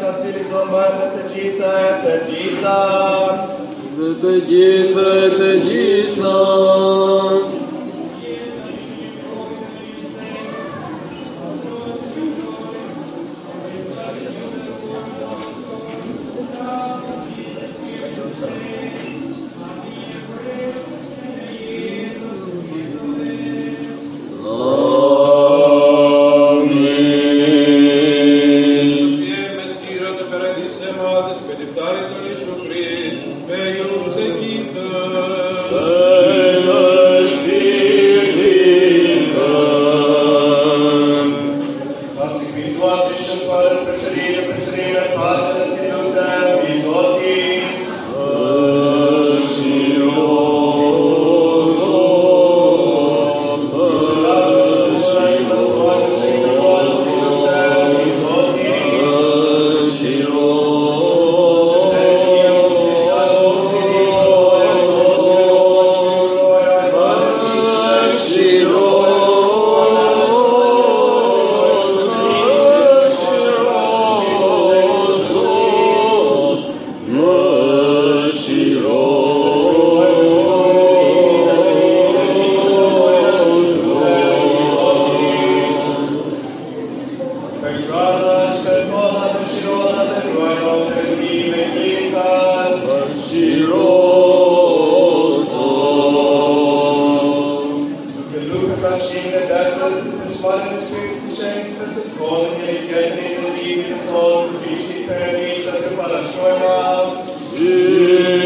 ka silizon bajnë të gjitha e të gjitha Dhe të gjitha e të gjitha. Prețărire, prețărire, pace, Amen.